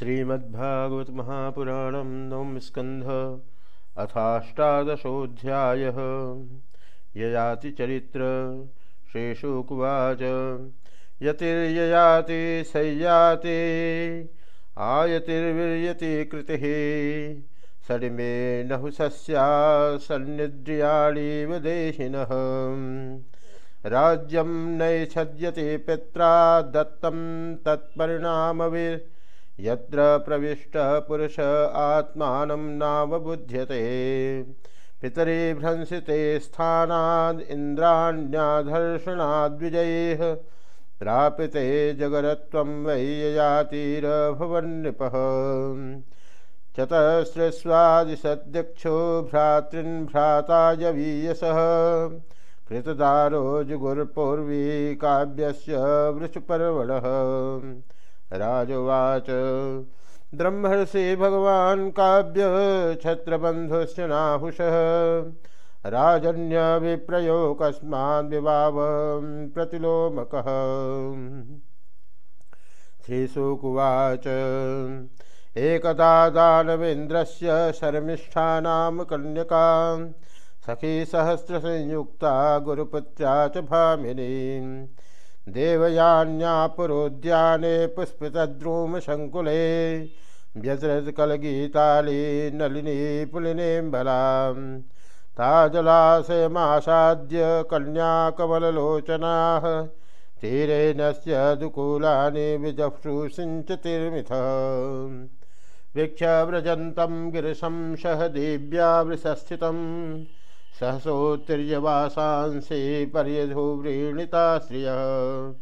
श्रीमद्भागवत महापुराण नवम स्कंध अथाष्टादशोध्याय ययाति चरित्र शेषुकुवाच यतिर्ययाति सय्याति, आयतिर्वीर्यति कृतिः। सडिमे नहुसस्या सन्निद्रियाणीव देहिनः। राज्यं नैच्छद्यते पित्रा, दत्तं तत्परिणामविर् यत्र प्रविष्ट पुरुष आत्मान नावबुध्यते पितरी भ्रंसिते स्थानाद् इन्द्राण्याधर्षणाद्विजयैः प्रापिते जगरत्वं वै ययातिरभवन्नृपः चतस्रस्वादिशद्यक्षो भ्रातॄन् भ्रातायवीयसः कृतदारो जुगुर्पूर्वी काव्यस्य वृषपर्वणः। राजवाच। ब्रह्मर्षि भगवान् काव्य छत्रबन्धुश्च नाहुषः। राजन्य विप्रयो कस्माद् विवाव प्रतिलोमकः। श्रीशुकुवाच एकदा दानवेन्द्रस्य शर्मिष्ठानां कन्यका, सखी सहस्रसंयुक्ता गुरुपुत्र्या च भामिनी। देवयान्यापुरोद्याने पुष्पितद्रुमशङ्कुले व्यजरत्कलगीताली नलिनी पुलिनेम्बलां ताजलाशयमासाद्य कन्याकमललोचनाः तीरे नस्य दुकूलानि विजक्षुसिञ्चतिर्मिथ वीक्ष्य व्रजन्तं गिरिशंसः दिव्या वृषस्थितम् सहसोत्तीर्यवासांसि पर्यधुव्रीणिता श्रियः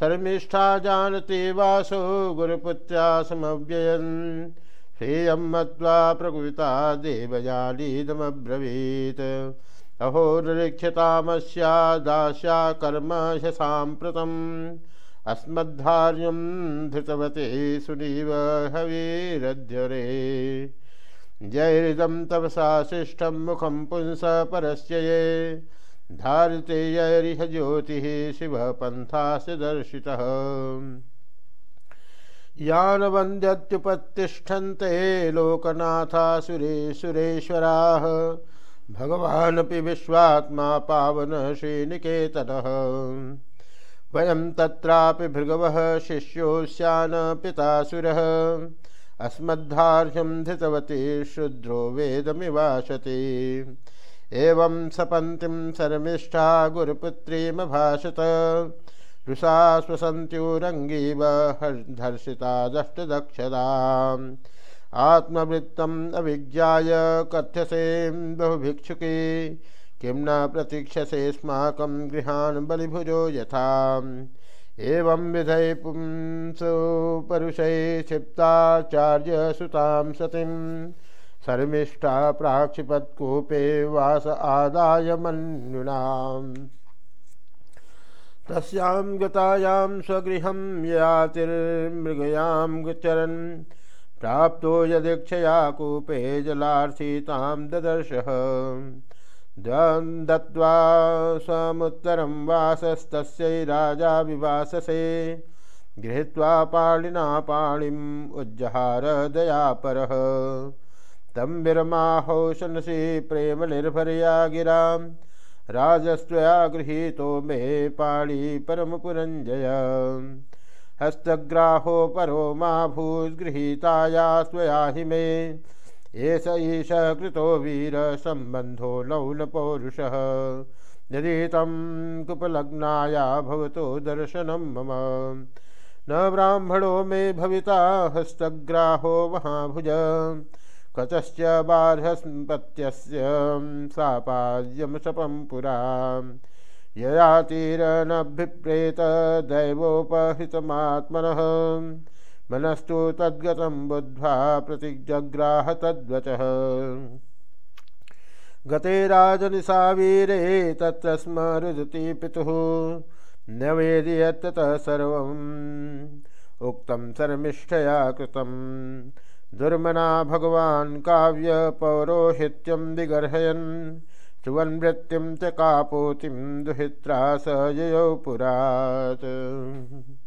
शर्मिष्ठा जानते वासो गुरुपुत्र्या समव्ययन्। श्रेयं मत्वा प्रकुता देवयालीदमब्रवीत् अहो निरीक्ष्यतामस्या दास्या कर्म ह्यसाम्प्रतम् अस्मद्धार्यं धृतवते सुनीव हवीरध्यरे जैरिदं तपसा शिष्टं मुखम पुंस परस्य धारिते यैरिह ज्योतिः शिवपन्थास्य दर्शितः। यानवन्द्यत्युपतिष्ठन्ते लोकनाथा सुरे सुरेश्वराः। भगवानपि विश्वात्मा पावन श्रीनिकेतनः वयं तत्रापि भृगवः शिष्योऽस्यान् पितासुरः अस्मद्धार्ह्यं धृतवती, शुद्रो वेदमिवाशति एवं सपन्तीं शर्मिष्ठा गुरुपुत्रीमभाषत रुषा स्वसन्त्युरङ्गीव धर्षिता दष्टदक्षदाम् आत्मवृत्तम् अभिज्ञाय कथ्यसे बहुभिक्षुकी। किं न प्रतीक्षसे स्माकं गृहान् बलिभुजो यथा एवं विधय पुंसो परुषै क्षिप्ताचार्य सुतां सतीं। शर्मिष्ठा प्राक्षिपत्कूपे वास आदाय मन्युनाम् तस्यां गतायां स्वगृहं यातिर्मृगयां चरन् प्राप्तो यदीक्षया कूपे जलार्थी तां ददर्शः। दत्वा समुत्तरं वासस्तस्यै राजा विवाससे। गृहीत्वा पाणिना पाणिम् उज्जहार दयापरः। तं विरमाहोशनसि प्रेमनिर्भरया गिरां राजस्त्वया गृहीतो मे पाणि परमपुरञ्जय। हस्तग्राहो परो मा भूद्गृहीताया स्वया हि मे। एष ईश कृतो वीर संबंधो लौल पौरुष यदि तम कुपलग्नाया भवतो दर्शनम मम। न ब्राह्मणो मे भविता हस्तग्राहो महाभुज। कतश्च बाधस्पत्यस्य सापाद्यम शपं पुरा। ययातिरनभिप्रेत दैवोपहृतमात्मनः। मनस्तु तद्गतं बुद्ध्वा प्रतिजग्राह तद्वचः। गते राजनिशावीरे तत्र स्म रुदति पितुः। न वेदि यत्ततः सर्वम् उक्तं शर्मिष्ठया कृतं। दुर्मना भगवान् काव्यपौरोहित्यं विगर्हयन्। सुवन्वृत्तिं च कापोतिं दुहित्रा स ययौ पुरात्।